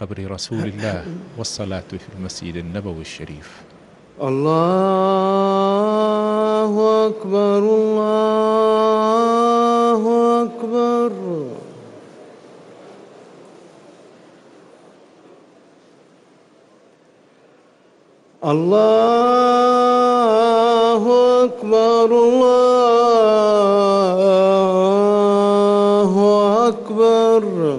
قبر رسول الله والصلاة في المسجد النبوي الشريف الله أكبر الله أكبر الله أكبر الله أكبر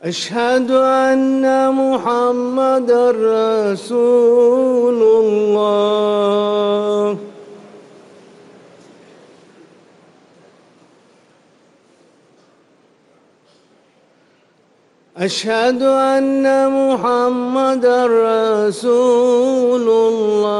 أشهد أن محمد رسول الله. أشهد أن محمد رسول الله.